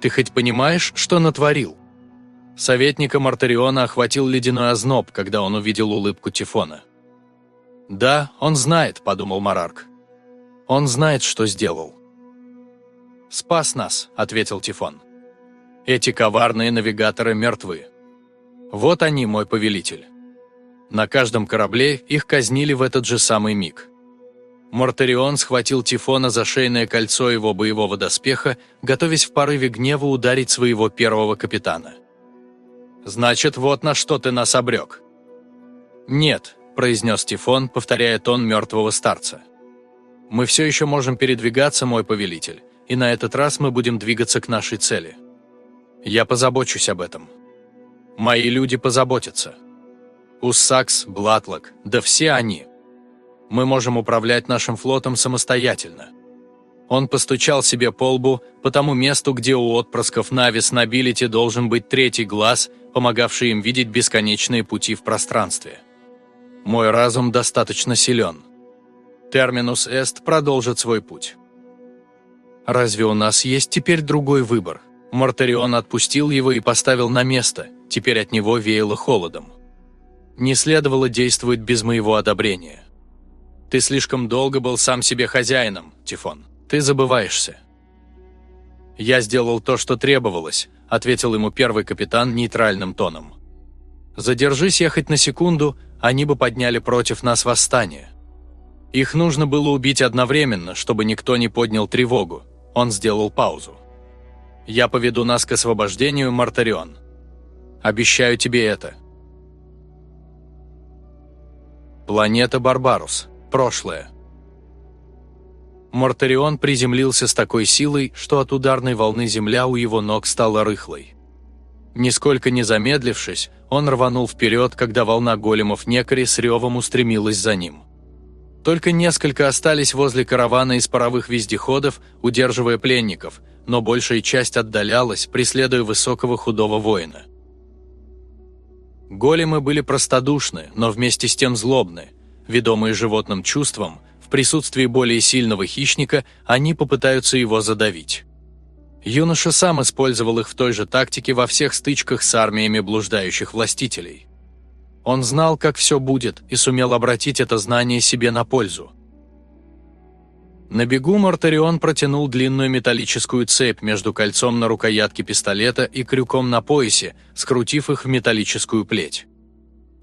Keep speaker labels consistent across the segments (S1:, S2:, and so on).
S1: Ты хоть понимаешь, что натворил?» Советника Мартариона охватил ледяной озноб, когда он увидел улыбку Тифона. «Да, он знает», – подумал Марарк. «Он знает, что сделал». «Спас нас», – ответил Тифон. «Эти коварные навигаторы мертвы. Вот они, мой повелитель». На каждом корабле их казнили в этот же самый миг. Мортарион схватил Тифона за шейное кольцо его боевого доспеха, готовясь в порыве гнева ударить своего первого капитана. «Значит, вот на что ты нас обрек». «Нет», – произнес Тифон, повторяя тон мертвого старца. «Мы все еще можем передвигаться, мой повелитель, и на этот раз мы будем двигаться к нашей цели. Я позабочусь об этом. Мои люди позаботятся». Уссакс, Блатлок, да все они. Мы можем управлять нашим флотом самостоятельно. Он постучал себе по лбу по тому месту, где у отпрысков Навис Набилити должен быть третий глаз, помогавший им видеть бесконечные пути в пространстве. Мой разум достаточно силен. Терминус Эст продолжит свой путь. Разве у нас есть теперь другой выбор? Мартарион отпустил его и поставил на место, теперь от него веяло холодом не следовало действовать без моего одобрения. Ты слишком долго был сам себе хозяином, Тифон. Ты забываешься. Я сделал то, что требовалось, ответил ему первый капитан нейтральным тоном. Задержись я хоть на секунду, они бы подняли против нас восстание. Их нужно было убить одновременно, чтобы никто не поднял тревогу. Он сделал паузу. Я поведу нас к освобождению, Мартарион. Обещаю тебе это. Планета Барбарус. Прошлое. Мортарион приземлился с такой силой, что от ударной волны земля у его ног стала рыхлой. Нисколько не замедлившись, он рванул вперед, когда волна големов Некари с ревом устремилась за ним. Только несколько остались возле каравана из паровых вездеходов, удерживая пленников, но большая часть отдалялась, преследуя высокого худого воина. Големы были простодушны, но вместе с тем злобны. Ведомые животным чувством, в присутствии более сильного хищника, они попытаются его задавить. Юноша сам использовал их в той же тактике во всех стычках с армиями блуждающих властителей. Он знал, как все будет, и сумел обратить это знание себе на пользу. На бегу Мартарион протянул длинную металлическую цепь между кольцом на рукоятке пистолета и крюком на поясе, скрутив их в металлическую плеть.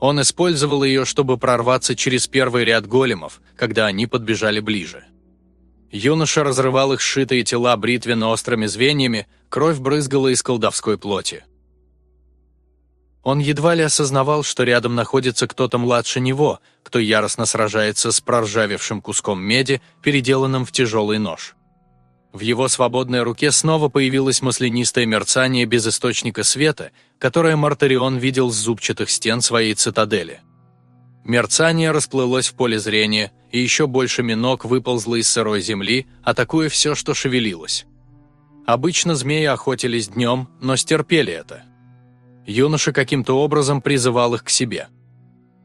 S1: Он использовал ее, чтобы прорваться через первый ряд големов, когда они подбежали ближе. Юноша разрывал их сшитые тела бритвенно-острыми звеньями, кровь брызгала из колдовской плоти. Он едва ли осознавал, что рядом находится кто-то младше него, кто яростно сражается с проржавевшим куском меди, переделанным в тяжелый нож. В его свободной руке снова появилось маслянистое мерцание без источника света, которое Мартарион видел с зубчатых стен своей цитадели. Мерцание расплылось в поле зрения, и еще больше минок выползло из сырой земли, атакуя все, что шевелилось. Обычно змеи охотились днем, но стерпели это – юноша каким-то образом призывал их к себе.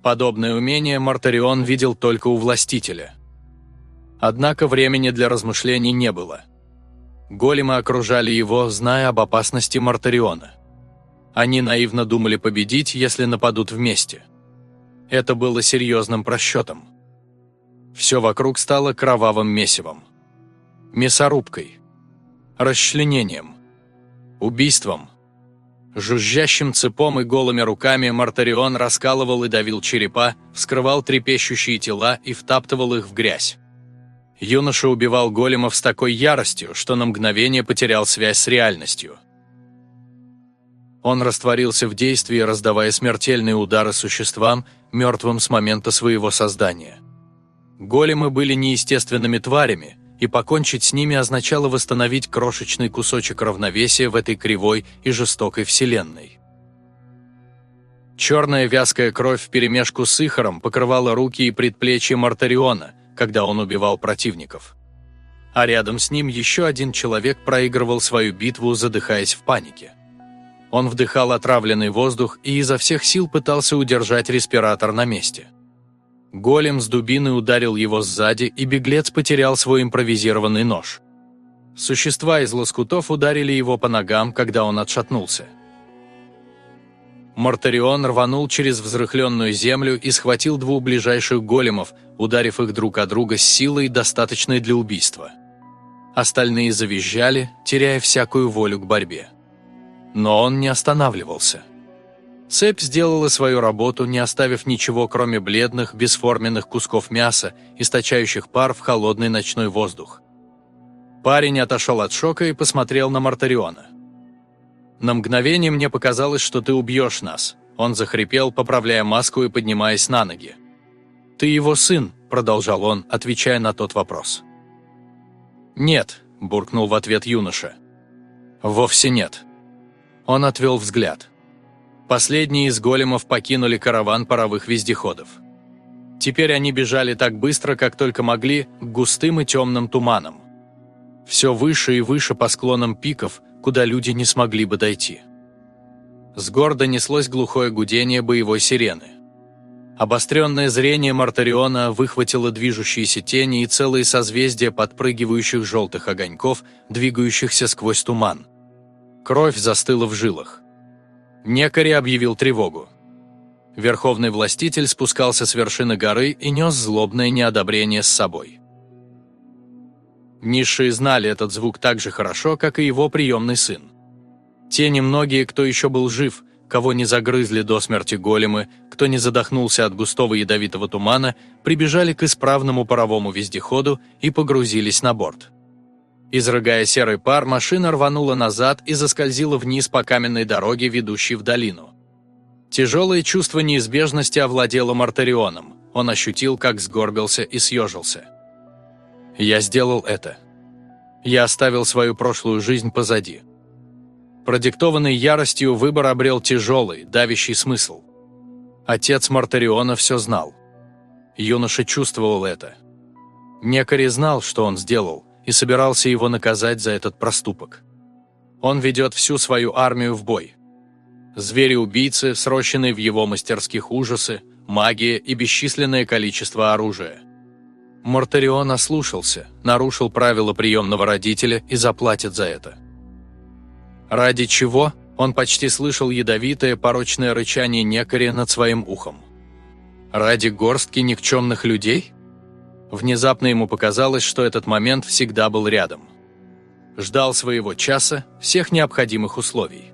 S1: Подобное умение Мартарион видел только у властителя. Однако времени для размышлений не было. Големы окружали его, зная об опасности Мартариона. Они наивно думали победить, если нападут вместе. Это было серьезным просчетом. Все вокруг стало кровавым месивом. Мясорубкой. Расчленением. Убийством. Жужжащим цепом и голыми руками Мартарион раскалывал и давил черепа, вскрывал трепещущие тела и втаптывал их в грязь. Юноша убивал големов с такой яростью, что на мгновение потерял связь с реальностью. Он растворился в действии, раздавая смертельные удары существам, мертвым с момента своего создания. Големы были неестественными тварями, и покончить с ними означало восстановить крошечный кусочек равновесия в этой кривой и жестокой вселенной. Черная вязкая кровь вперемешку с ихором покрывала руки и предплечья Мартариона, когда он убивал противников. А рядом с ним еще один человек проигрывал свою битву, задыхаясь в панике. Он вдыхал отравленный воздух и изо всех сил пытался удержать респиратор на месте – Голем с дубиной ударил его сзади, и беглец потерял свой импровизированный нож. Существа из лоскутов ударили его по ногам, когда он отшатнулся. Мартарион рванул через взрыхленную землю и схватил двух ближайших големов, ударив их друг о друга с силой, достаточной для убийства. Остальные завизжали, теряя всякую волю к борьбе. Но он не останавливался. Цепь сделала свою работу, не оставив ничего, кроме бледных, бесформенных кусков мяса, источающих пар в холодный ночной воздух. Парень отошел от шока и посмотрел на Мартариона. На мгновение мне показалось, что ты убьешь нас. Он захрипел, поправляя маску и поднимаясь на ноги. «Ты его сын», – продолжал он, отвечая на тот вопрос. «Нет», – буркнул в ответ юноша. «Вовсе нет». Он отвел взгляд. Последние из големов покинули караван паровых вездеходов. Теперь они бежали так быстро, как только могли, к густым и темным туманам. Все выше и выше по склонам пиков, куда люди не смогли бы дойти. С гор донеслось глухое гудение боевой сирены. Обостренное зрение Мартариона выхватило движущиеся тени и целые созвездия подпрыгивающих желтых огоньков, двигающихся сквозь туман. Кровь застыла в жилах. Некари объявил тревогу. Верховный властитель спускался с вершины горы и нес злобное неодобрение с собой. Низшие знали этот звук так же хорошо, как и его приемный сын. Те немногие, кто еще был жив, кого не загрызли до смерти големы, кто не задохнулся от густого ядовитого тумана, прибежали к исправному паровому вездеходу и погрузились на борт. Изрыгая серый пар, машина рванула назад и заскользила вниз по каменной дороге, ведущей в долину. Тяжелое чувство неизбежности овладело Мартарионом. Он ощутил, как сгорбился и съежился. Я сделал это. Я оставил свою прошлую жизнь позади. Продиктованный яростью выбор обрел тяжелый, давящий смысл. Отец Мартариона все знал. Юноша чувствовал это. Некари знал, что он сделал, и собирался его наказать за этот проступок. Он ведет всю свою армию в бой. Звери-убийцы, срощенные в его мастерских ужасы, магия и бесчисленное количество оружия – Мартарион ослушался, нарушил правила приемного родителя и заплатит за это. Ради чего он почти слышал ядовитое порочное рычание некоря над своим ухом. Ради горстки никчемных людей? Внезапно ему показалось, что этот момент всегда был рядом. Ждал своего часа, всех необходимых условий.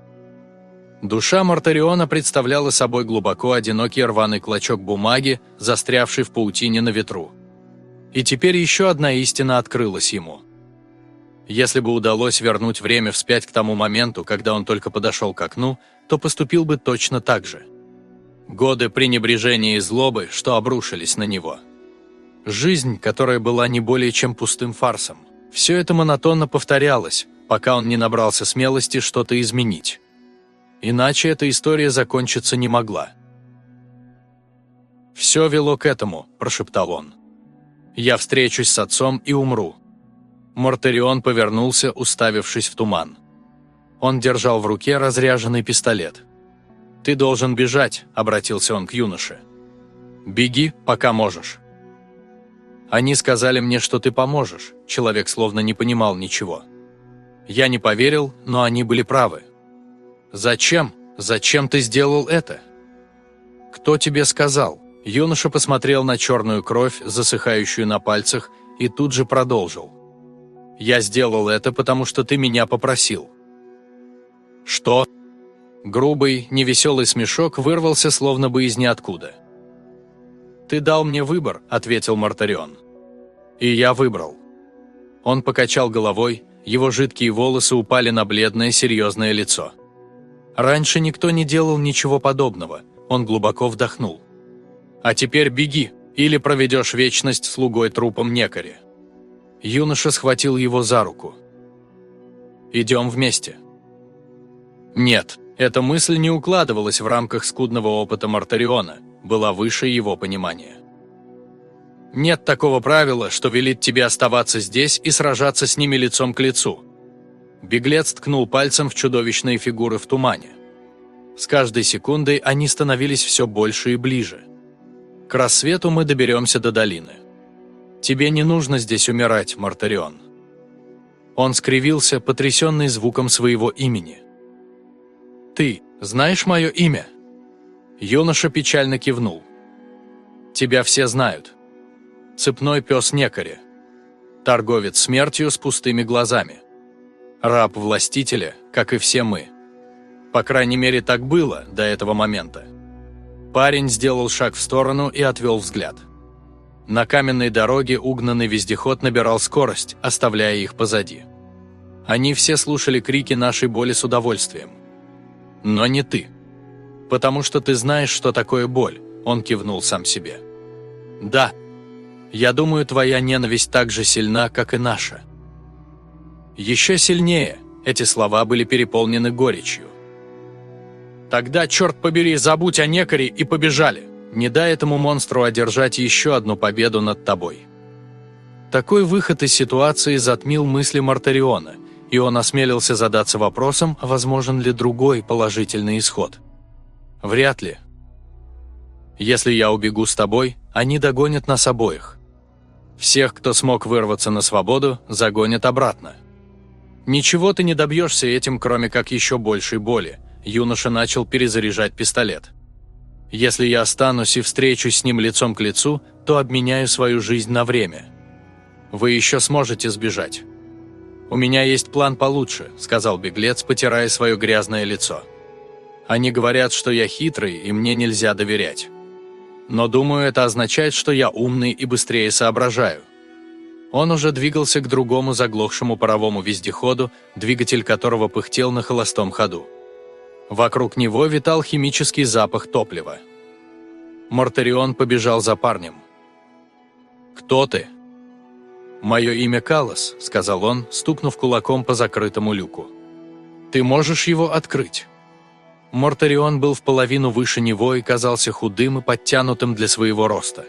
S1: Душа Мартариона представляла собой глубоко одинокий рваный клочок бумаги, застрявший в паутине на ветру. И теперь еще одна истина открылась ему. Если бы удалось вернуть время вспять к тому моменту, когда он только подошел к окну, то поступил бы точно так же. Годы пренебрежения и злобы, что обрушились на него. Жизнь, которая была не более чем пустым фарсом. Все это монотонно повторялось, пока он не набрался смелости что-то изменить. Иначе эта история закончиться не могла. «Все вело к этому», – прошептал он. Я встречусь с отцом и умру». Мортарион повернулся, уставившись в туман. Он держал в руке разряженный пистолет. «Ты должен бежать», — обратился он к юноше. «Беги, пока можешь». «Они сказали мне, что ты поможешь», — человек словно не понимал ничего. Я не поверил, но они были правы. «Зачем? Зачем ты сделал это?» «Кто тебе сказал?» Юноша посмотрел на черную кровь, засыхающую на пальцах, и тут же продолжил. «Я сделал это, потому что ты меня попросил». «Что?» Грубый, невеселый смешок вырвался словно бы из ниоткуда. «Ты дал мне выбор», — ответил Мартарион. «И я выбрал». Он покачал головой, его жидкие волосы упали на бледное серьезное лицо. Раньше никто не делал ничего подобного, он глубоко вдохнул. А теперь беги, или проведешь вечность слугой трупом некари». Юноша схватил его за руку. «Идем вместе». Нет, эта мысль не укладывалась в рамках скудного опыта Мартариона, была выше его понимания. Нет такого правила, что велит тебе оставаться здесь и сражаться с ними лицом к лицу. Беглец ткнул пальцем в чудовищные фигуры в тумане. С каждой секундой они становились все больше и ближе. К рассвету мы доберемся до долины. Тебе не нужно здесь умирать, Мартарион. Он скривился, потрясенный звуком своего имени. «Ты знаешь мое имя?» Юноша печально кивнул. «Тебя все знают. Цепной пес Некари. Торговец смертью с пустыми глазами. Раб властителя, как и все мы. По крайней мере, так было до этого момента. Парень сделал шаг в сторону и отвел взгляд. На каменной дороге угнанный вездеход набирал скорость, оставляя их позади. Они все слушали крики нашей боли с удовольствием. Но не ты. Потому что ты знаешь, что такое боль, он кивнул сам себе. Да. Я думаю, твоя ненависть так же сильна, как и наша. Еще сильнее, эти слова были переполнены горечью. Тогда, черт побери, забудь о некоре и побежали. Не дай этому монстру одержать еще одну победу над тобой. Такой выход из ситуации затмил мысли Мартариона, и он осмелился задаться вопросом, возможен ли другой положительный исход. Вряд ли. Если я убегу с тобой, они догонят нас обоих. Всех, кто смог вырваться на свободу, загонят обратно. Ничего ты не добьешься этим, кроме как еще большей боли. Юноша начал перезаряжать пистолет. Если я останусь и встречусь с ним лицом к лицу, то обменяю свою жизнь на время. Вы еще сможете сбежать. «У меня есть план получше», – сказал беглец, потирая свое грязное лицо. «Они говорят, что я хитрый, и мне нельзя доверять. Но думаю, это означает, что я умный и быстрее соображаю». Он уже двигался к другому заглохшему паровому вездеходу, двигатель которого пыхтел на холостом ходу. Вокруг него витал химический запах топлива. Мортарион побежал за парнем. «Кто ты?» «Мое имя Калос», — сказал он, стукнув кулаком по закрытому люку. «Ты можешь его открыть?» Мортарион был в половину выше него и казался худым и подтянутым для своего роста.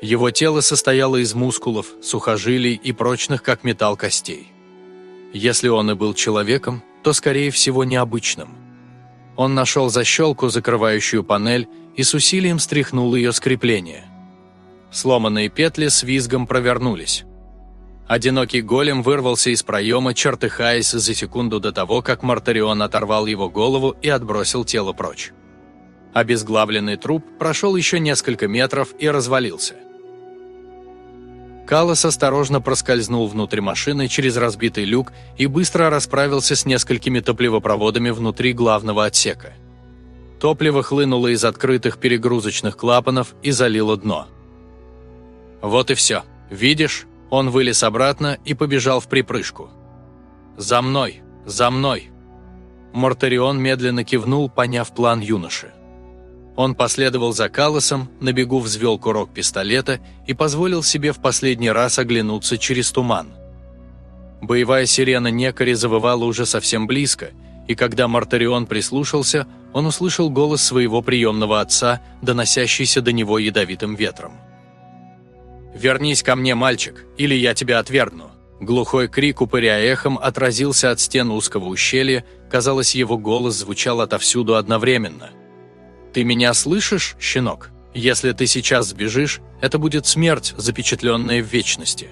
S1: Его тело состояло из мускулов, сухожилий и прочных, как металл, костей. Если он и был человеком, то, скорее всего, необычным – он нашел защелку, закрывающую панель, и с усилием стряхнул ее скрепление. Сломанные петли с визгом провернулись. Одинокий голем вырвался из проема, чертыхаясь за секунду до того, как Мартарион оторвал его голову и отбросил тело прочь. Обезглавленный труп прошел еще несколько метров и развалился. Калос осторожно проскользнул внутрь машины через разбитый люк и быстро расправился с несколькими топливопроводами внутри главного отсека. Топливо хлынуло из открытых перегрузочных клапанов и залило дно. Вот и все. Видишь, он вылез обратно и побежал в припрыжку. «За мной! За мной!» Мортарион медленно кивнул, поняв план юноши. Он последовал за Калосом, на бегу взвел курок пистолета и позволил себе в последний раз оглянуться через туман. Боевая сирена Некари завывала уже совсем близко, и когда Мартарион прислушался, он услышал голос своего приемного отца, доносящийся до него ядовитым ветром. «Вернись ко мне, мальчик, или я тебя отвергну!» Глухой крик, упыря эхом, отразился от стен узкого ущелья, казалось, его голос звучал отовсюду одновременно – «Ты меня слышишь, щенок? Если ты сейчас сбежишь, это будет смерть, запечатленная в вечности.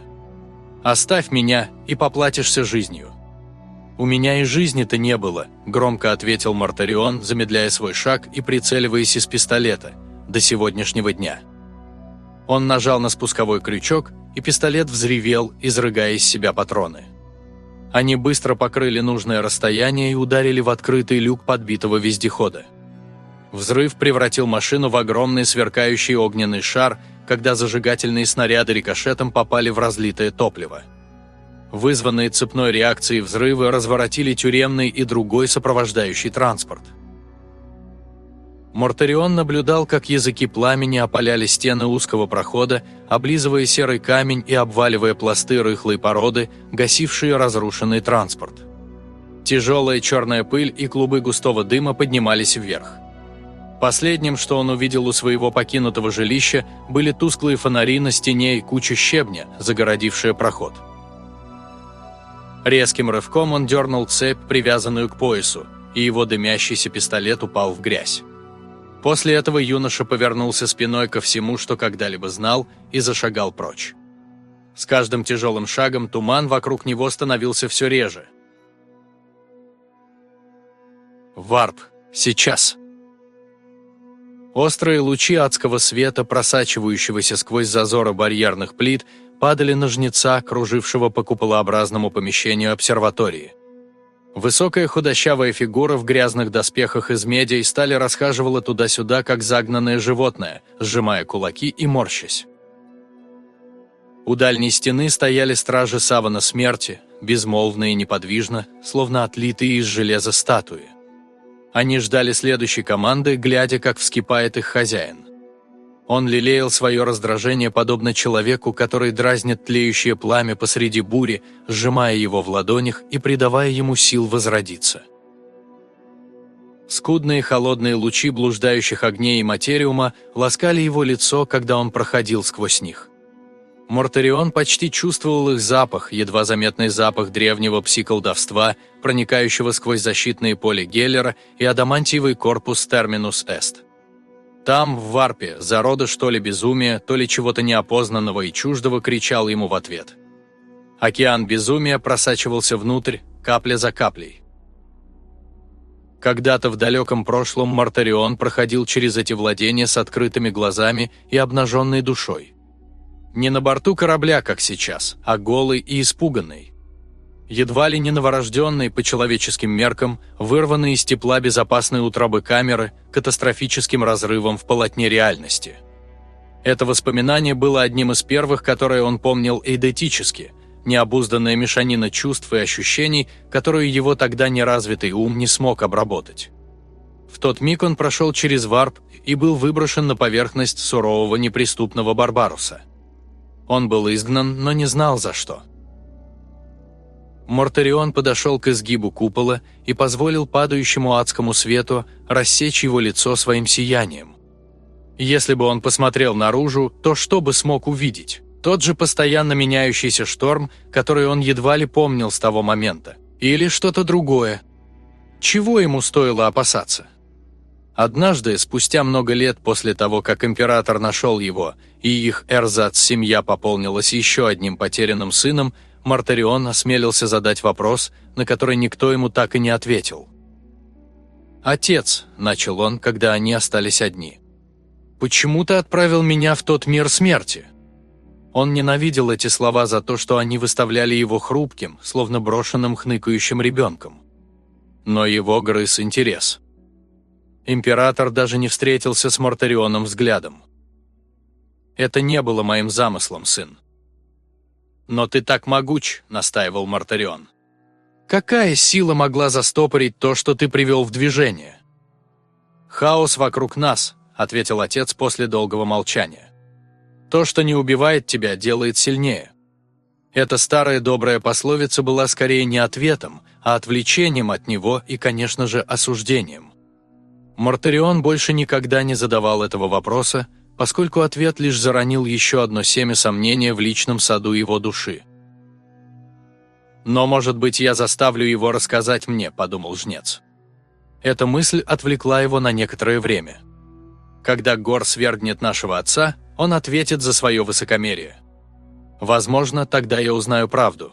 S1: Оставь меня и поплатишься жизнью». «У меня и жизни-то не было», – громко ответил Мартарион, замедляя свой шаг и прицеливаясь из пистолета, до сегодняшнего дня. Он нажал на спусковой крючок, и пистолет взревел, изрыгая из себя патроны. Они быстро покрыли нужное расстояние и ударили в открытый люк подбитого вездехода. Взрыв превратил машину в огромный сверкающий огненный шар, когда зажигательные снаряды рикошетом попали в разлитое топливо. Вызванные цепной реакцией взрывы разворотили тюремный и другой сопровождающий транспорт. Мортарион наблюдал, как языки пламени опаляли стены узкого прохода, облизывая серый камень и обваливая пласты рыхлой породы, гасившие разрушенный транспорт. Тяжелая черная пыль и клубы густого дыма поднимались вверх. Последним, что он увидел у своего покинутого жилища, были тусклые фонари на стене и куча щебня, загородившая проход. Резким рывком он дернул цепь, привязанную к поясу, и его дымящийся пистолет упал в грязь. После этого юноша повернулся спиной ко всему, что когда-либо знал, и зашагал прочь. С каждым тяжелым шагом туман вокруг него становился все реже. Варп. Сейчас. Острые лучи адского света, просачивающегося сквозь зазоры барьерных плит, падали на жнеца, кружившего по куполообразному помещению обсерватории. Высокая худощавая фигура в грязных доспехах из меди и стали расхаживала туда-сюда, как загнанное животное, сжимая кулаки и морщась. У дальней стены стояли стражи савана смерти, безмолвно и неподвижно, словно отлитые из железа статуи. Они ждали следующей команды, глядя, как вскипает их хозяин. Он лелеял свое раздражение подобно человеку, который дразнит тлеющее пламя посреди бури, сжимая его в ладонях и придавая ему сил возродиться. Скудные холодные лучи блуждающих огней и материума ласкали его лицо, когда он проходил сквозь них. Мортарион почти чувствовал их запах, едва заметный запах древнего пси-колдовства, проникающего сквозь защитные поле Геллера и адамантиевый корпус Терминус Эст. Там, в варпе, зародыш то ли безумия, то ли чего-то неопознанного и чуждого кричал ему в ответ. Океан безумия просачивался внутрь, капля за каплей. Когда-то в далеком прошлом Мартарион проходил через эти владения с открытыми глазами и обнаженной душой. Не на борту корабля, как сейчас, а голый и испуганный едва ли не новорожденный по человеческим меркам, вырванный из тепла безопасной утробы камеры, катастрофическим разрывом в полотне реальности. Это воспоминание было одним из первых, которые он помнил эйдетически, необузданная мешанина чувств и ощущений, которую его тогда неразвитый ум не смог обработать. В тот миг он прошел через варп и был выброшен на поверхность сурового неприступного Барбаруса. Он был изгнан, но не знал за что – Мортарион подошел к изгибу купола и позволил падающему адскому свету рассечь его лицо своим сиянием. Если бы он посмотрел наружу, то что бы смог увидеть? Тот же постоянно меняющийся шторм, который он едва ли помнил с того момента. Или что-то другое. Чего ему стоило опасаться? Однажды, спустя много лет после того, как император нашел его, и их эрзац-семья пополнилась еще одним потерянным сыном, Мартарион осмелился задать вопрос, на который никто ему так и не ответил. «Отец», – начал он, когда они остались одни, – «почему ты отправил меня в тот мир смерти?» Он ненавидел эти слова за то, что они выставляли его хрупким, словно брошенным хныкающим ребенком. Но его грыз интерес. Император даже не встретился с Мартарионом взглядом. «Это не было моим замыслом, сын. «Но ты так могуч», — настаивал Мартарион. «Какая сила могла застопорить то, что ты привел в движение?» «Хаос вокруг нас», — ответил отец после долгого молчания. «То, что не убивает тебя, делает сильнее». Эта старая добрая пословица была скорее не ответом, а отвлечением от него и, конечно же, осуждением. Мартарион больше никогда не задавал этого вопроса, поскольку ответ лишь заронил еще одно семя сомнения в личном саду его души. «Но, может быть, я заставлю его рассказать мне», – подумал жнец. Эта мысль отвлекла его на некоторое время. Когда Гор свергнет нашего отца, он ответит за свое высокомерие. Возможно, тогда я узнаю правду.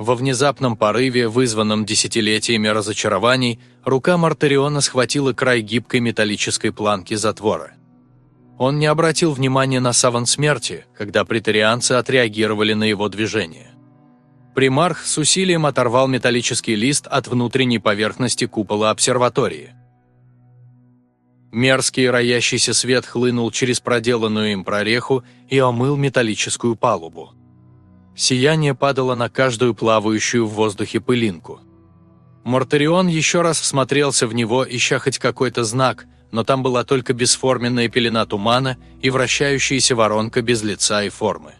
S1: Во внезапном порыве, вызванном десятилетиями разочарований, рука Мартариона схватила край гибкой металлической планки затвора. Он не обратил внимания на саван смерти, когда претарианцы отреагировали на его движение. Примарх с усилием оторвал металлический лист от внутренней поверхности купола обсерватории. Мерзкий роящийся свет хлынул через проделанную им прореху и омыл металлическую палубу. Сияние падало на каждую плавающую в воздухе пылинку. Мортарион еще раз всмотрелся в него, ища хоть какой-то знак, но там была только бесформенная пелена тумана и вращающаяся воронка без лица и формы.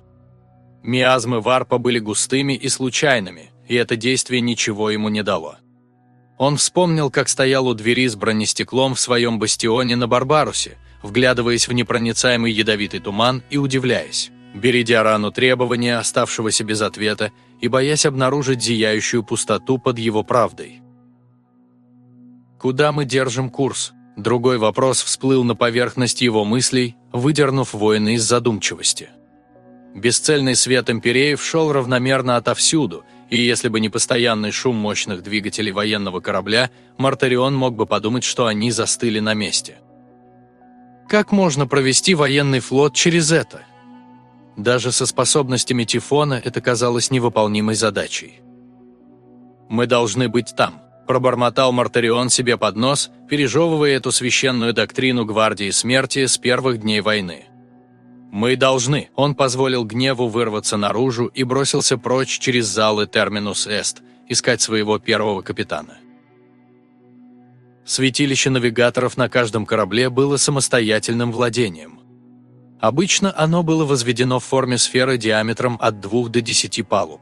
S1: Миазмы варпа были густыми и случайными, и это действие ничего ему не дало. Он вспомнил, как стоял у двери с бронестеклом в своем бастионе на Барбарусе, вглядываясь в непроницаемый ядовитый туман и удивляясь бередя рану требования, оставшегося без ответа, и боясь обнаружить зияющую пустоту под его правдой. «Куда мы держим курс?» Другой вопрос всплыл на поверхность его мыслей, выдернув воина из задумчивости. Бесцельный свет империев шел равномерно отовсюду, и если бы не постоянный шум мощных двигателей военного корабля, Мартарион мог бы подумать, что они застыли на месте. Как можно провести военный флот через это? Даже со способностями Тифона это казалось невыполнимой задачей. «Мы должны быть там», – пробормотал Мартарион себе под нос, пережевывая эту священную доктрину Гвардии Смерти с первых дней войны. «Мы должны!» Он позволил гневу вырваться наружу и бросился прочь через залы Терминус Эст, искать своего первого капитана. Святилище навигаторов на каждом корабле было самостоятельным владением. Обычно оно было возведено в форме сферы диаметром от 2 до 10 палуб.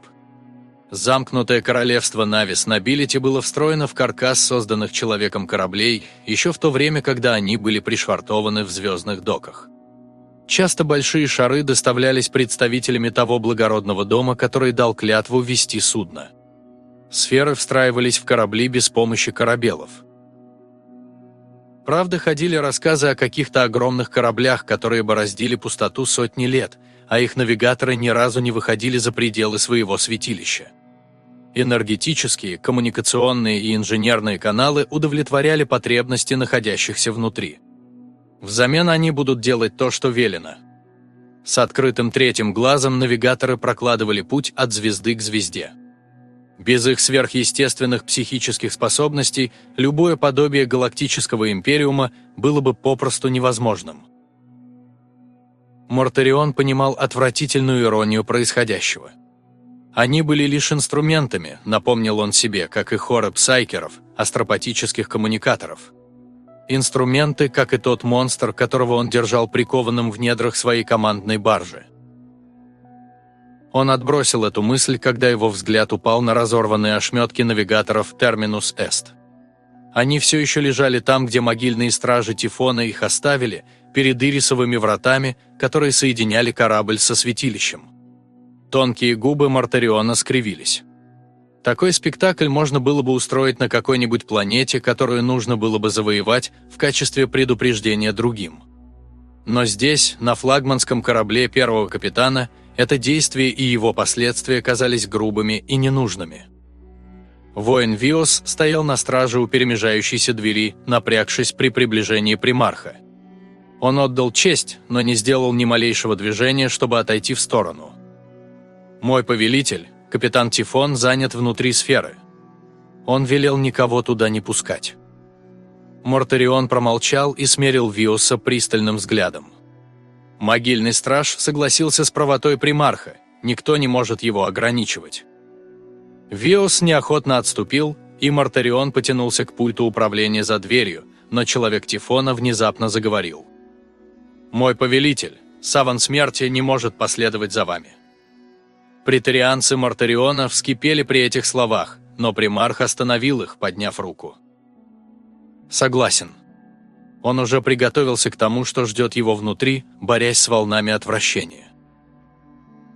S1: Замкнутое королевство Навис на Билете было встроено в каркас созданных человеком кораблей еще в то время, когда они были пришвартованы в звездных доках. Часто большие шары доставлялись представителями того благородного дома, который дал клятву вести судно. Сферы встраивались в корабли без помощи корабелов. Правда, ходили рассказы о каких-то огромных кораблях, которые бороздили пустоту сотни лет, а их навигаторы ни разу не выходили за пределы своего святилища. Энергетические, коммуникационные и инженерные каналы удовлетворяли потребности находящихся внутри – Взамен они будут делать то, что велено. С открытым третьим глазом навигаторы прокладывали путь от звезды к звезде. Без их сверхъестественных психических способностей любое подобие галактического империума было бы попросту невозможным. Мортарион понимал отвратительную иронию происходящего. Они были лишь инструментами, напомнил он себе, как и хоры псайкеров, астропатических коммуникаторов – инструменты, как и тот монстр, которого он держал прикованным в недрах своей командной баржи. Он отбросил эту мысль, когда его взгляд упал на разорванные ошметки навигаторов «Терминус Эст». Они все еще лежали там, где могильные стражи Тифона их оставили, перед ирисовыми вратами, которые соединяли корабль со святилищем. Тонкие губы Мартариона скривились. Такой спектакль можно было бы устроить на какой-нибудь планете, которую нужно было бы завоевать в качестве предупреждения другим. Но здесь, на флагманском корабле первого капитана, это действие и его последствия казались грубыми и ненужными. Воин Виос стоял на страже у перемежающейся двери, напрягшись при приближении примарха. Он отдал честь, но не сделал ни малейшего движения, чтобы отойти в сторону. «Мой повелитель», Капитан Тифон занят внутри сферы. Он велел никого туда не пускать. Мортарион промолчал и смерил Виоса пристальным взглядом. Могильный страж согласился с правотой примарха, никто не может его ограничивать. Виос неохотно отступил, и Мортарион потянулся к пульту управления за дверью, но человек Тифона внезапно заговорил. «Мой повелитель, саван смерти не может последовать за вами. Претарианцы Мартариона вскипели при этих словах, но примарх остановил их, подняв руку. Согласен. Он уже приготовился к тому, что ждет его внутри, борясь с волнами отвращения.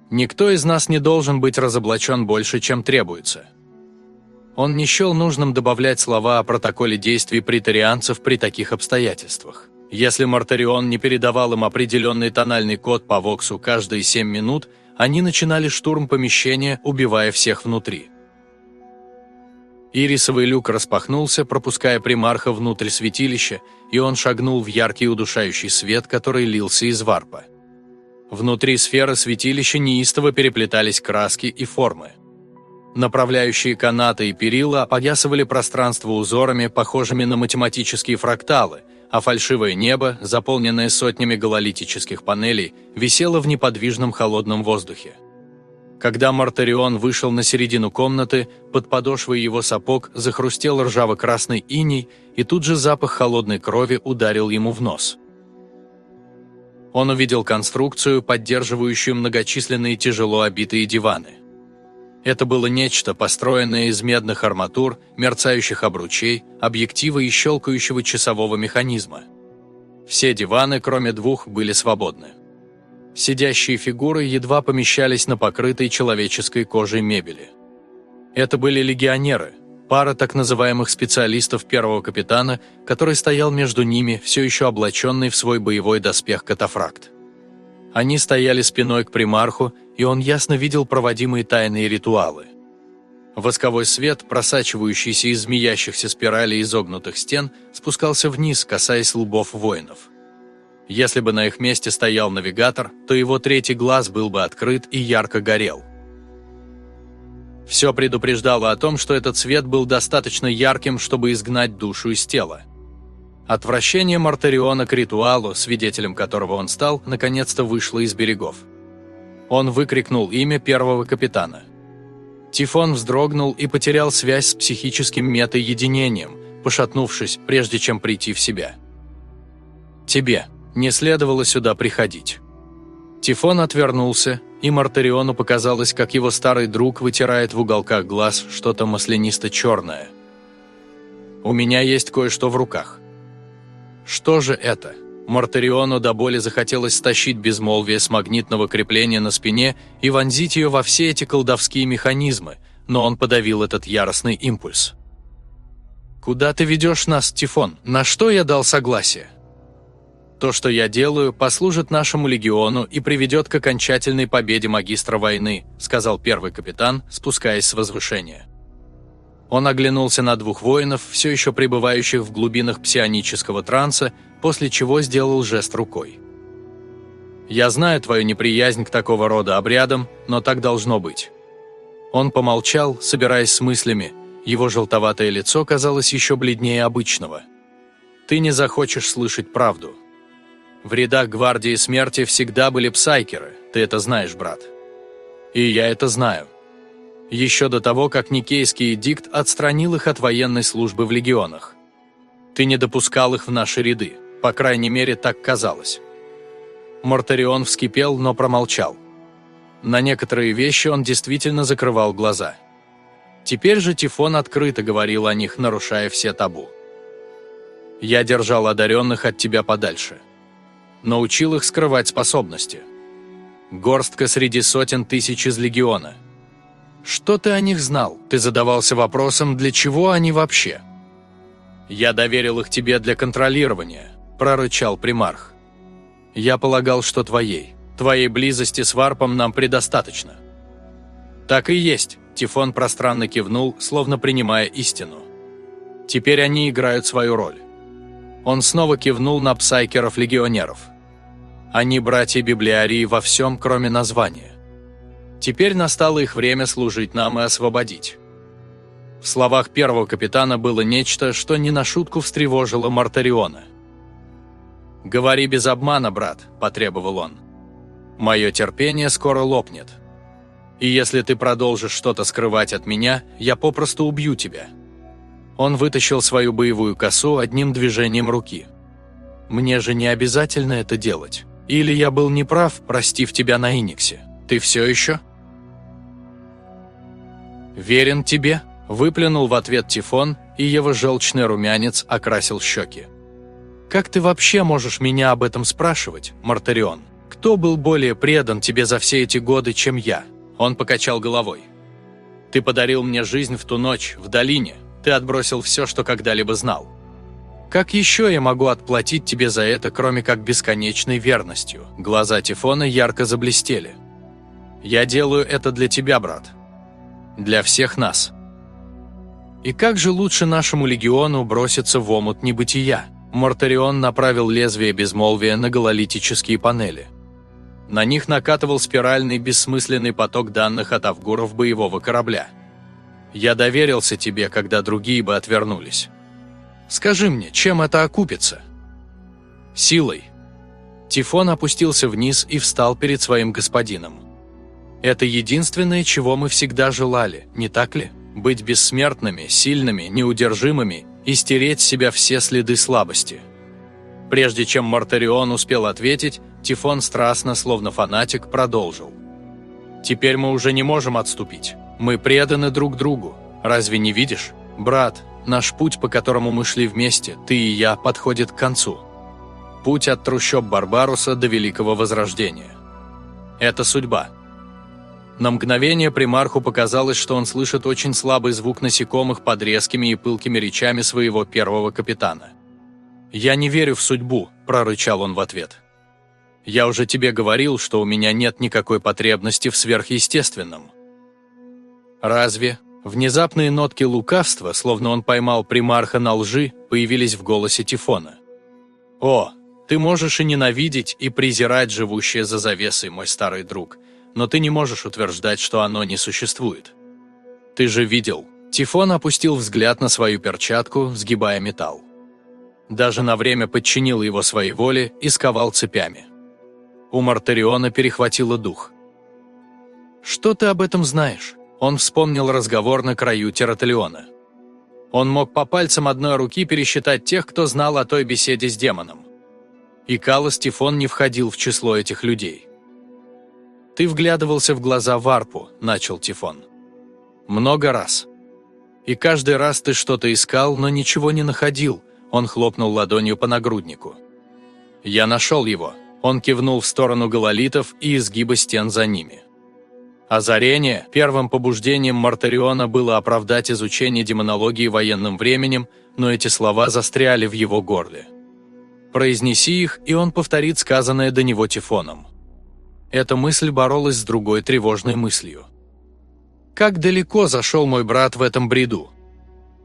S1: Никто из нас не должен быть разоблачен больше, чем требуется. Он не счел нужным добавлять слова о протоколе действий притарианцев при таких обстоятельствах. Если Мартарион не передавал им определенный тональный код по Воксу каждые 7 минут – они начинали штурм помещения, убивая всех внутри. Ирисовый люк распахнулся, пропуская примарха внутрь святилища, и он шагнул в яркий удушающий свет, который лился из варпа. Внутри сферы святилища неистово переплетались краски и формы. Направляющие канаты и перила опоясывали пространство узорами, похожими на математические фракталы – а фальшивое небо, заполненное сотнями гололитических панелей, висело в неподвижном холодном воздухе. Когда Мартарион вышел на середину комнаты, под подошвой его сапог захрустел ржаво-красный иней, и тут же запах холодной крови ударил ему в нос. Он увидел конструкцию, поддерживающую многочисленные тяжело обитые диваны. Это было нечто, построенное из медных арматур, мерцающих обручей, объектива и щелкающего часового механизма. Все диваны, кроме двух, были свободны. Сидящие фигуры едва помещались на покрытой человеческой кожей мебели. Это были легионеры, пара так называемых специалистов первого капитана, который стоял между ними, все еще облаченный в свой боевой доспех катафракт. Они стояли спиной к примарху, и он ясно видел проводимые тайные ритуалы. Восковой свет, просачивающийся из змеящихся спиралей изогнутых стен, спускался вниз, касаясь лбов воинов. Если бы на их месте стоял навигатор, то его третий глаз был бы открыт и ярко горел. Все предупреждало о том, что этот свет был достаточно ярким, чтобы изгнать душу из тела. Отвращение Мартариона к ритуалу, свидетелем которого он стал, наконец-то вышло из берегов. Он выкрикнул имя первого капитана. Тифон вздрогнул и потерял связь с психическим метаединением, пошатнувшись, прежде чем прийти в себя. «Тебе не следовало сюда приходить». Тифон отвернулся, и Мартариону показалось, как его старый друг вытирает в уголках глаз что-то маслянисто-черное. «У меня есть кое-что в руках». Что же это? Мартариону до боли захотелось стащить безмолвие с магнитного крепления на спине и вонзить ее во все эти колдовские механизмы, но он подавил этот яростный импульс. «Куда ты ведешь нас, Тифон? На что я дал согласие?» «То, что я делаю, послужит нашему легиону и приведет к окончательной победе магистра войны», сказал первый капитан, спускаясь с возвышения. Он оглянулся на двух воинов, все еще пребывающих в глубинах псионического транса, после чего сделал жест рукой. «Я знаю твою неприязнь к такого рода обрядам, но так должно быть». Он помолчал, собираясь с мыслями, его желтоватое лицо казалось еще бледнее обычного. «Ты не захочешь слышать правду. В рядах Гвардии Смерти всегда были псайкеры, ты это знаешь, брат. И я это знаю еще до того, как Никейский эдикт отстранил их от военной службы в легионах. Ты не допускал их в наши ряды, по крайней мере, так казалось. Мортарион вскипел, но промолчал. На некоторые вещи он действительно закрывал глаза. Теперь же Тифон открыто говорил о них, нарушая все табу. «Я держал одаренных от тебя подальше. Научил их скрывать способности. Горстка среди сотен тысяч из легиона – что ты о них знал? Ты задавался вопросом, для чего они вообще? Я доверил их тебе для контролирования, прорычал примарх. Я полагал, что твоей. Твоей близости с варпом нам предостаточно. Так и есть, Тифон пространно кивнул, словно принимая истину. Теперь они играют свою роль. Он снова кивнул на псайкеров-легионеров. Они братья библиарии во всем, кроме названия. Теперь настало их время служить нам и освободить. В словах первого капитана было нечто, что не на шутку встревожило Мартариона. «Говори без обмана, брат», – потребовал он. «Мое терпение скоро лопнет. И если ты продолжишь что-то скрывать от меня, я попросту убью тебя». Он вытащил свою боевую косу одним движением руки. «Мне же не обязательно это делать. Или я был неправ, простив тебя на Иниксе. Ты все еще?» «Верен тебе?» – выплюнул в ответ Тифон, и его желчный румянец окрасил щеки. «Как ты вообще можешь меня об этом спрашивать, Мартарион? Кто был более предан тебе за все эти годы, чем я?» Он покачал головой. «Ты подарил мне жизнь в ту ночь, в долине. Ты отбросил все, что когда-либо знал. Как еще я могу отплатить тебе за это, кроме как бесконечной верностью?» Глаза Тифона ярко заблестели. «Я делаю это для тебя, брат для всех нас. И как же лучше нашему легиону броситься в омут небытия? Мортарион направил лезвие безмолвия на гололитические панели. На них накатывал спиральный бессмысленный поток данных от авгуров боевого корабля. Я доверился тебе, когда другие бы отвернулись. Скажи мне, чем это окупится? Силой. Тифон опустился вниз и встал перед своим господином. Это единственное, чего мы всегда желали, не так ли? Быть бессмертными, сильными, неудержимыми и стереть с себя все следы слабости. Прежде чем Мартарион успел ответить, Тифон страстно, словно фанатик, продолжил. «Теперь мы уже не можем отступить. Мы преданы друг другу. Разве не видишь? Брат, наш путь, по которому мы шли вместе, ты и я, подходит к концу. Путь от трущоб Барбаруса до Великого Возрождения. Это судьба». На мгновение примарху показалось, что он слышит очень слабый звук насекомых под резкими и пылкими речами своего первого капитана. «Я не верю в судьбу», – прорычал он в ответ. Я уже тебе говорил, что у меня нет никакой потребности в сверхъестественном. Разве? Внезапные нотки лукавства, словно он поймал примарха на лжи, появились в голосе Тифона. «О, ты можешь и ненавидеть, и презирать живущее за завесой, мой старый друг, но ты не можешь утверждать, что оно не существует. Ты же видел». Тифон опустил взгляд на свою перчатку, сгибая металл. Даже на время подчинил его своей воле и сковал цепями. У Мартариона перехватило дух. «Что ты об этом знаешь?» Он вспомнил разговор на краю Тераталиона. Он мог по пальцам одной руки пересчитать тех, кто знал о той беседе с демоном. И Калос Тифон не входил в число этих людей. «Ты вглядывался в глаза Варпу», – начал Тифон. «Много раз. И каждый раз ты что-то искал, но ничего не находил», – он хлопнул ладонью по нагруднику. «Я нашел его», – он кивнул в сторону гололитов и изгиба стен за ними. Озарение, первым побуждением Мартариона было оправдать изучение демонологии военным временем, но эти слова застряли в его горле. Произнеси их, и он повторит сказанное до него Тифоном. Эта мысль боролась с другой тревожной мыслью. Как далеко зашел мой брат в этом бреду?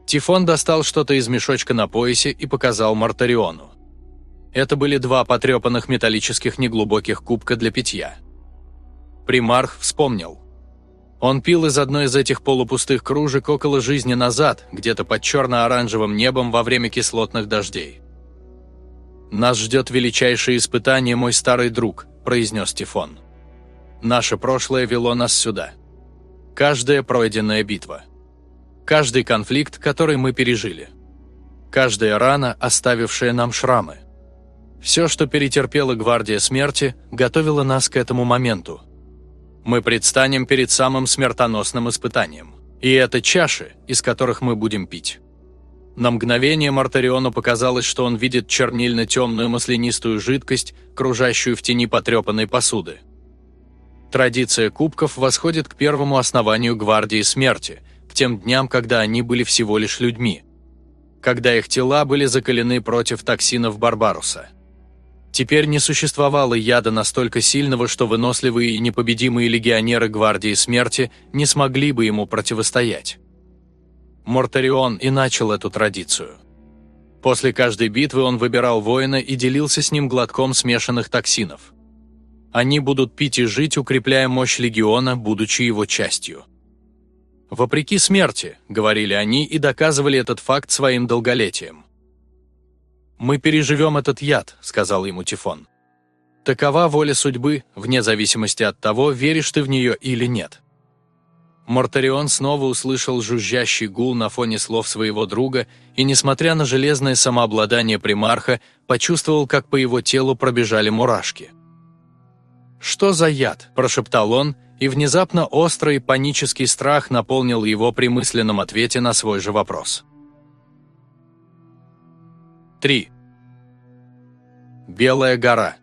S1: Тифон достал что-то из мешочка на поясе и показал Мартариону. Это были два потрепанных металлических неглубоких кубка для питья. Примарх вспомнил. Он пил из одной из этих полупустых кружек около жизни назад, где-то под черно-оранжевым небом во время кислотных дождей. «Нас ждет величайшее испытание, мой старый друг», – произнес Тифон. «Наше прошлое вело нас сюда. Каждая пройденная битва. Каждый конфликт, который мы пережили. Каждая рана, оставившая нам шрамы. Все, что перетерпела Гвардия Смерти, готовило нас к этому моменту – мы предстанем перед самым смертоносным испытанием. И это чаши, из которых мы будем пить. На мгновение Мартариону показалось, что он видит чернильно-темную маслянистую жидкость, кружащую в тени потрепанной посуды. Традиция кубков восходит к первому основанию Гвардии Смерти, к тем дням, когда они были всего лишь людьми. Когда их тела были закалены против токсинов Барбаруса. Теперь не существовало яда настолько сильного, что выносливые и непобедимые легионеры Гвардии Смерти не смогли бы ему противостоять. Мортарион и начал эту традицию. После каждой битвы он выбирал воина и делился с ним глотком смешанных токсинов. Они будут пить и жить, укрепляя мощь легиона, будучи его частью. «Вопреки смерти», — говорили они и доказывали этот факт своим долголетием. «Мы переживем этот яд», — сказал ему Тифон. «Такова воля судьбы, вне зависимости от того, веришь ты в нее или нет». Мортарион снова услышал жужжащий гул на фоне слов своего друга и, несмотря на железное самообладание примарха, почувствовал, как по его телу пробежали мурашки. «Что за яд?» – прошептал он, и внезапно острый панический страх наполнил его при мысленном ответе на свой же вопрос. 3. Белая гора.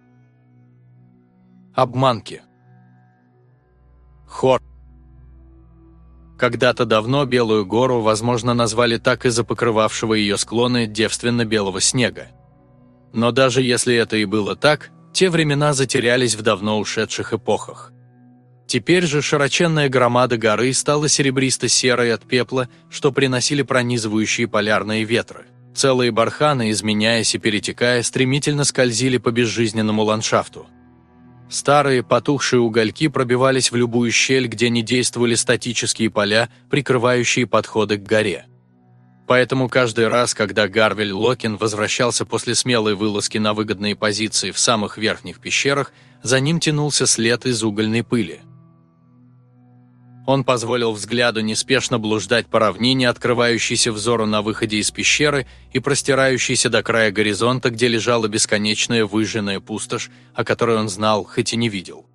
S1: Обманки. Хор. Когда-то давно Белую гору, возможно, назвали так из-за покрывавшего ее склоны девственно-белого снега. Но даже если это и было так, те времена затерялись в давно ушедших эпохах. Теперь же широченная громада горы стала серебристо-серой от пепла, что приносили пронизывающие полярные ветры. Целые барханы, изменяясь и перетекая, стремительно скользили по безжизненному ландшафту. Старые потухшие угольки пробивались в любую щель, где не действовали статические поля, прикрывающие подходы к горе. Поэтому каждый раз, когда Гарвель Локин возвращался после смелой вылазки на выгодные позиции в самых верхних пещерах, за ним тянулся след из угольной пыли – он позволил взгляду неспешно блуждать по равнине, открывающейся взору на выходе из пещеры и простирающейся до края горизонта, где лежала бесконечная выжженная пустошь, о которой он знал, хоть и не видел.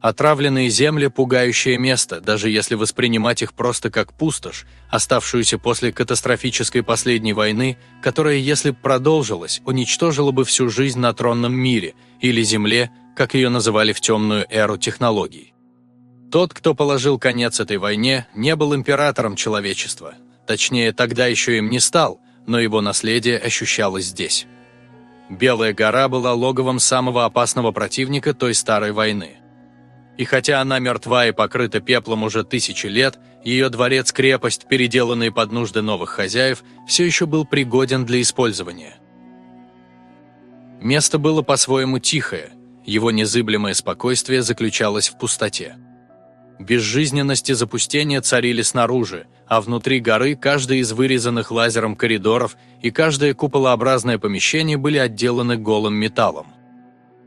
S1: Отравленные земли – пугающее место, даже если воспринимать их просто как пустошь, оставшуюся после катастрофической последней войны, которая, если бы продолжилась, уничтожила бы всю жизнь на тронном мире, или земле, как ее называли в темную эру технологий. Тот, кто положил конец этой войне, не был императором человечества. Точнее, тогда еще им не стал, но его наследие ощущалось здесь. Белая гора была логовом самого опасного противника той старой войны. И хотя она мертва и покрыта пеплом уже тысячи лет, ее дворец-крепость, переделанный под нужды новых хозяев, все еще был пригоден для использования. Место было по-своему тихое, его незыблемое спокойствие заключалось в пустоте. Безжизненность и запустение царили снаружи, а внутри горы каждый из вырезанных лазером коридоров и каждое куполообразное помещение были отделаны голым металлом.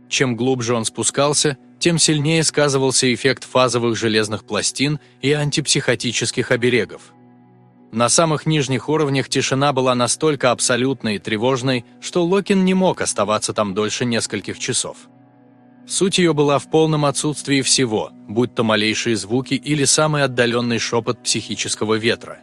S1: Чем глубже он спускался, тем сильнее сказывался эффект фазовых железных пластин и антипсихотических оберегов. На самых нижних уровнях тишина была настолько абсолютной и тревожной, что Локин не мог оставаться там дольше нескольких часов. Суть ее была в полном отсутствии всего, будь то малейшие звуки или самый отдаленный шепот психического ветра.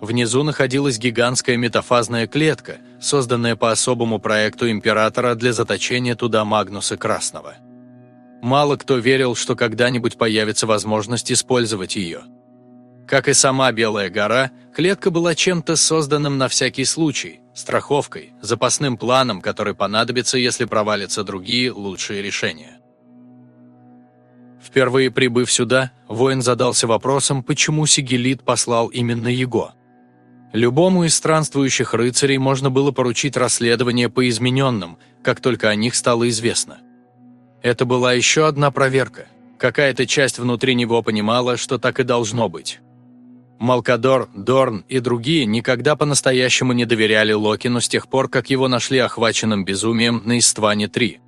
S1: Внизу находилась гигантская метафазная клетка, созданная по особому проекту Императора для заточения туда Магнуса Красного. Мало кто верил, что когда-нибудь появится возможность использовать ее. Как и сама Белая гора, клетка была чем-то созданным на всякий случай, страховкой, запасным планом, который понадобится, если провалятся другие лучшие решения. Впервые прибыв сюда, воин задался вопросом, почему Сигелит послал именно его. Любому из странствующих рыцарей можно было поручить расследование по измененным, как только о них стало известно. Это была еще одна проверка. Какая-то часть внутри него понимала, что так и должно быть. Малкадор, Дорн и другие никогда по-настоящему не доверяли Локину с тех пор, как его нашли охваченным безумием на Истване-3.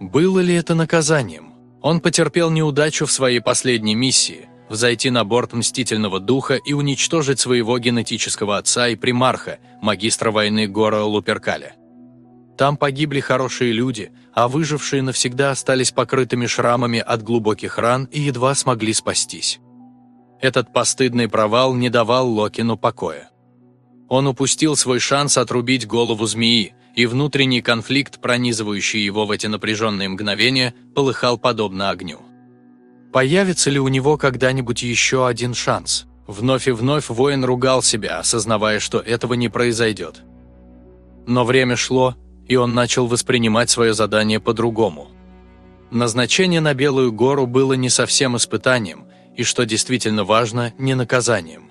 S1: Было ли это наказанием? Он потерпел неудачу в своей последней миссии – взойти на борт Мстительного Духа и уничтожить своего генетического отца и примарха, магистра войны Гора Луперкаля. Там погибли хорошие люди, а выжившие навсегда остались покрытыми шрамами от глубоких ран и едва смогли спастись. Этот постыдный провал не давал Локину покоя. Он упустил свой шанс отрубить голову змеи, и внутренний конфликт, пронизывающий его в эти напряженные мгновения, полыхал подобно огню. Появится ли у него когда-нибудь еще один шанс? Вновь и вновь воин ругал себя, осознавая, что этого не произойдет. Но время шло, и он начал воспринимать свое задание по-другому. Назначение на Белую гору было не совсем испытанием, и, что действительно важно, не наказанием.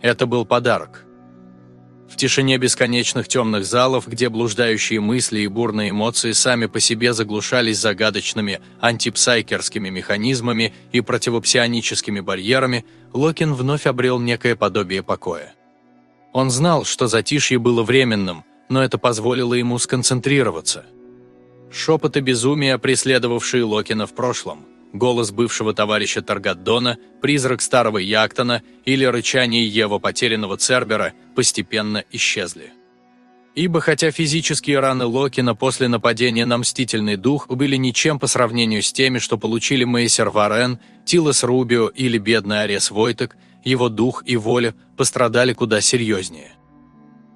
S1: Это был подарок – в тишине бесконечных темных залов, где блуждающие мысли и бурные эмоции сами по себе заглушались загадочными антипсайкерскими механизмами и противопсионическими барьерами, Локин вновь обрел некое подобие покоя. Он знал, что затишье было временным, но это позволило ему сконцентрироваться. Шепоты безумия, преследовавшие Локина в прошлом, голос бывшего товарища Таргаддона, призрак старого Яктона или рычание его потерянного Цербера постепенно исчезли. Ибо хотя физические раны Локина после нападения на Мстительный Дух были ничем по сравнению с теми, что получили Мейсер Варен, Тилос Рубио или бедный Арес Войтек, его дух и воля пострадали куда серьезнее.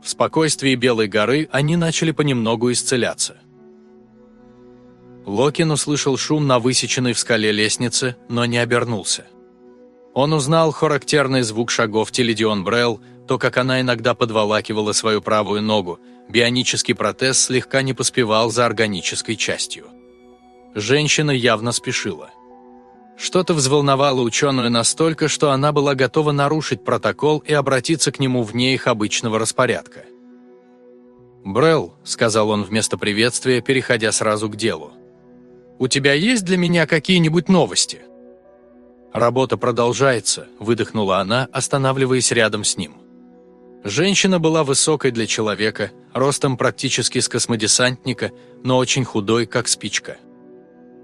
S1: В спокойствии Белой горы они начали понемногу исцеляться. Локин услышал шум на высеченной в скале лестнице, но не обернулся. Он узнал характерный звук шагов Теледион Брелл, то, как она иногда подволакивала свою правую ногу, бионический протез слегка не поспевал за органической частью. Женщина явно спешила. Что-то взволновало ученую настолько, что она была готова нарушить протокол и обратиться к нему вне их обычного распорядка. «Брелл», — сказал он вместо приветствия, переходя сразу к делу, — у тебя есть для меня какие-нибудь новости?» «Работа продолжается», – выдохнула она, останавливаясь рядом с ним. Женщина была высокой для человека, ростом практически с космодесантника, но очень худой, как спичка.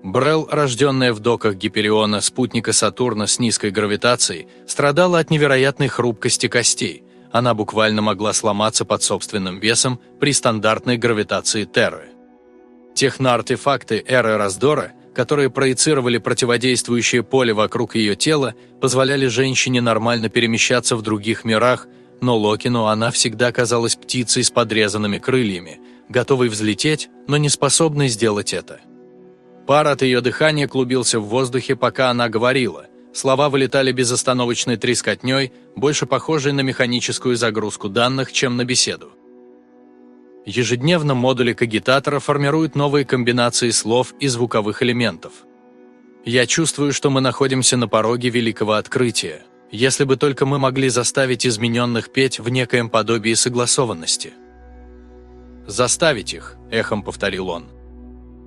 S1: Брел, рожденная в доках Гипериона, спутника Сатурна с низкой гравитацией, страдала от невероятной хрупкости костей. Она буквально могла сломаться под собственным весом при стандартной гравитации Терры. Техноартефакты эры раздора, которые проецировали противодействующее поле вокруг ее тела, позволяли женщине нормально перемещаться в других мирах, но Локину она всегда казалась птицей с подрезанными крыльями, готовой взлететь, но не способной сделать это. Пар от ее дыхания клубился в воздухе, пока она говорила. Слова вылетали безостановочной трескотней, больше похожей на механическую загрузку данных, чем на беседу. Ежедневно модули кагитатора формируют новые комбинации слов и звуковых элементов. Я чувствую, что мы находимся на пороге великого открытия, если бы только мы могли заставить измененных петь в некоем подобии согласованности. «Заставить их», – эхом повторил он.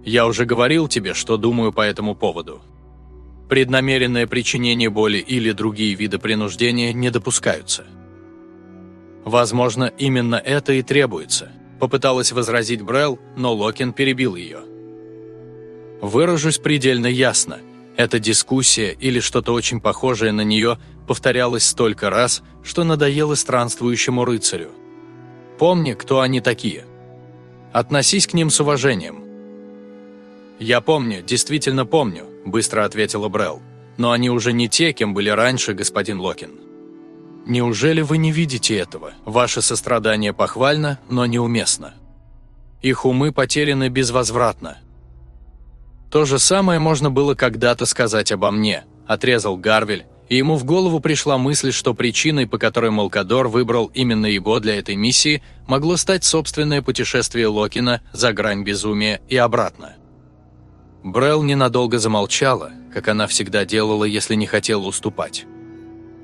S1: «Я уже говорил тебе, что думаю по этому поводу. Преднамеренное причинение боли или другие виды принуждения не допускаются». «Возможно, именно это и требуется», – попыталась возразить Брелл, но Локин перебил ее. «Выражусь предельно ясно. Эта дискуссия или что-то очень похожее на нее повторялась столько раз, что надоело странствующему рыцарю. Помни, кто они такие. Относись к ним с уважением». «Я помню, действительно помню», – быстро ответила Брелл. «Но они уже не те, кем были раньше, господин Локин». Неужели вы не видите этого? Ваше сострадание похвально, но неуместно. Их умы потеряны безвозвратно. То же самое можно было когда-то сказать обо мне, отрезал Гарвель, и ему в голову пришла мысль, что причиной, по которой Малкадор выбрал именно его для этой миссии, могло стать собственное путешествие Локина за грань безумия и обратно. Брелл ненадолго замолчала, как она всегда делала, если не хотела уступать.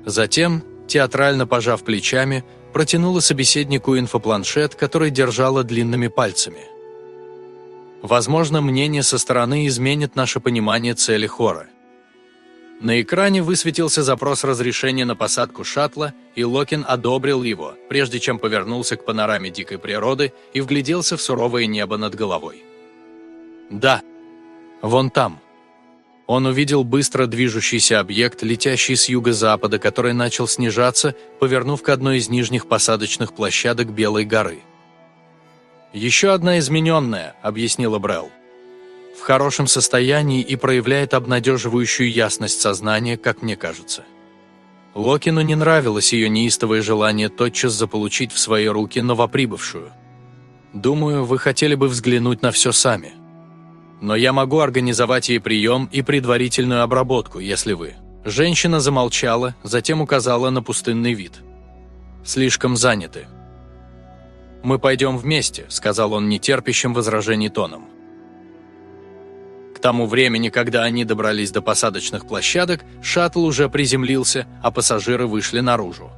S1: Затем, театрально пожав плечами, протянула собеседнику инфопланшет, который держала длинными пальцами. Возможно, мнение со стороны изменит наше понимание цели хора. На экране высветился запрос разрешения на посадку шаттла, и Локин одобрил его, прежде чем повернулся к панораме дикой природы и вгляделся в суровое небо над головой. «Да, вон там», он увидел быстро движущийся объект, летящий с юго-запада, который начал снижаться, повернув к одной из нижних посадочных площадок Белой горы. «Еще одна измененная», — объяснила Брелл. «В хорошем состоянии и проявляет обнадеживающую ясность сознания, как мне кажется». Локину не нравилось ее неистовое желание тотчас заполучить в свои руки новоприбывшую. «Думаю, вы хотели бы взглянуть на все сами», но я могу организовать ей прием и предварительную обработку, если вы». Женщина замолчала, затем указала на пустынный вид. «Слишком заняты». «Мы пойдем вместе», – сказал он нетерпящим возражений тоном. К тому времени, когда они добрались до посадочных площадок, шаттл уже приземлился, а пассажиры вышли наружу.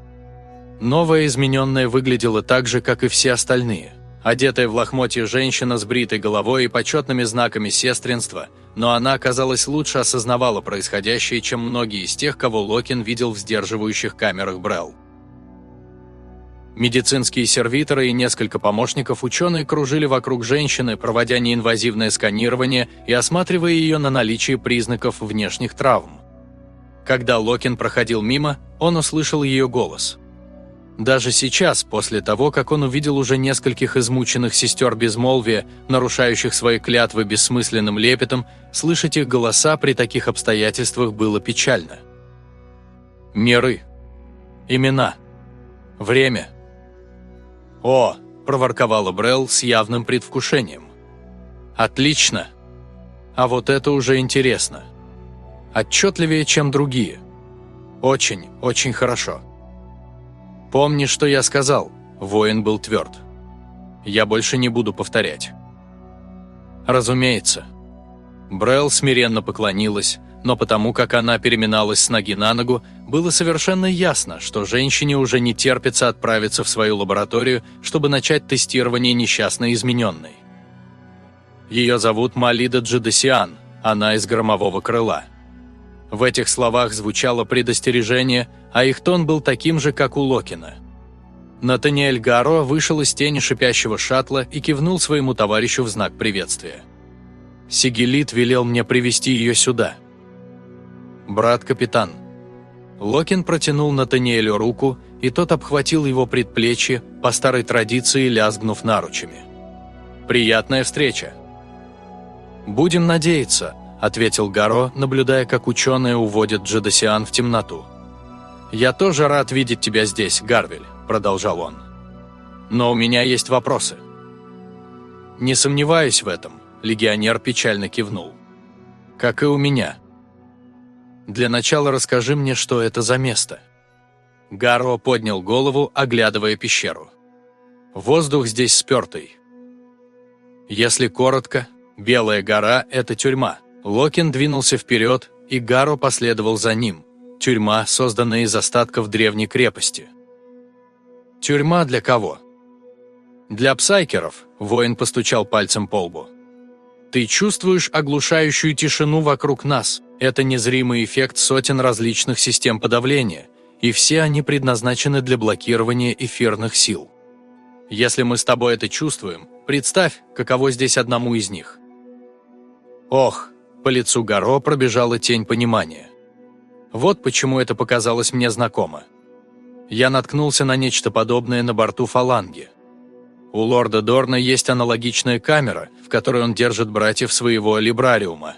S1: Новая измененная выглядела так же, как и все остальные – одетая в лохмотье женщина с бритой головой и почетными знаками сестринства, но она, казалось, лучше осознавала происходящее, чем многие из тех, кого Локин видел в сдерживающих камерах Брелл. Медицинские сервиторы и несколько помощников ученые кружили вокруг женщины, проводя неинвазивное сканирование и осматривая ее на наличие признаков внешних травм. Когда Локин проходил мимо, он услышал ее голос – даже сейчас, после того, как он увидел уже нескольких измученных сестер безмолвия, нарушающих свои клятвы бессмысленным лепетом, слышать их голоса при таких обстоятельствах было печально. Миры. Имена. Время. «О!» – проворковала Брелл с явным предвкушением. «Отлично! А вот это уже интересно. Отчетливее, чем другие. Очень, очень хорошо». «Помни, что я сказал», – воин был тверд. «Я больше не буду повторять». «Разумеется». Брелл смиренно поклонилась, но потому как она переминалась с ноги на ногу, было совершенно ясно, что женщине уже не терпится отправиться в свою лабораторию, чтобы начать тестирование несчастной измененной. Ее зовут Малида Джедесиан, она из громового крыла. В этих словах звучало предостережение, а их тон был таким же, как у Локина. Натаниэль Гаро вышел из тени шипящего шаттла и кивнул своему товарищу в знак приветствия. Сигелит велел мне привести ее сюда. «Брат-капитан». Локин протянул Натаниэлю руку, и тот обхватил его предплечье, по старой традиции лязгнув наручами. «Приятная встреча». «Будем надеяться», ответил Гаро, наблюдая, как ученые уводят Джедосиан в темноту. «Я тоже рад видеть тебя здесь, Гарвель», – продолжал он. «Но у меня есть вопросы». «Не сомневаюсь в этом», – легионер печально кивнул. «Как и у меня». «Для начала расскажи мне, что это за место». Гаро поднял голову, оглядывая пещеру. «Воздух здесь спертый. Если коротко, Белая гора – это тюрьма. Локин двинулся вперед, и Гаро последовал за ним. Тюрьма, созданная из остатков древней крепости. Тюрьма для кого? Для псайкеров, воин постучал пальцем по лбу. Ты чувствуешь оглушающую тишину вокруг нас. Это незримый эффект сотен различных систем подавления, и все они предназначены для блокирования эфирных сил. Если мы с тобой это чувствуем, представь, каково здесь одному из них. Ох, по лицу Гаро пробежала тень понимания. Вот почему это показалось мне знакомо. Я наткнулся на нечто подобное на борту фаланги. У лорда Дорна есть аналогичная камера, в которой он держит братьев своего либрариума.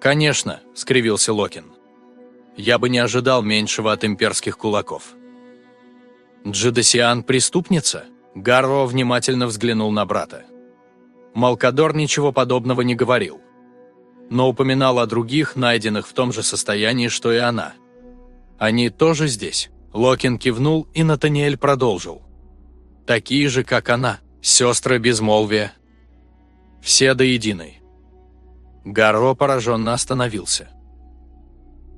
S1: «Конечно», — скривился Локин. «Я бы не ожидал меньшего от имперских кулаков». «Джедосиан – преступница?» Гарро внимательно взглянул на брата. Малкадор ничего подобного не говорил. Но упоминал о других, найденных в том же состоянии, что и она. Они тоже здесь. Локин кивнул, и Натаниэль продолжил. Такие же, как она, сестры безмолвия. Все до единой. Гарро пораженно остановился.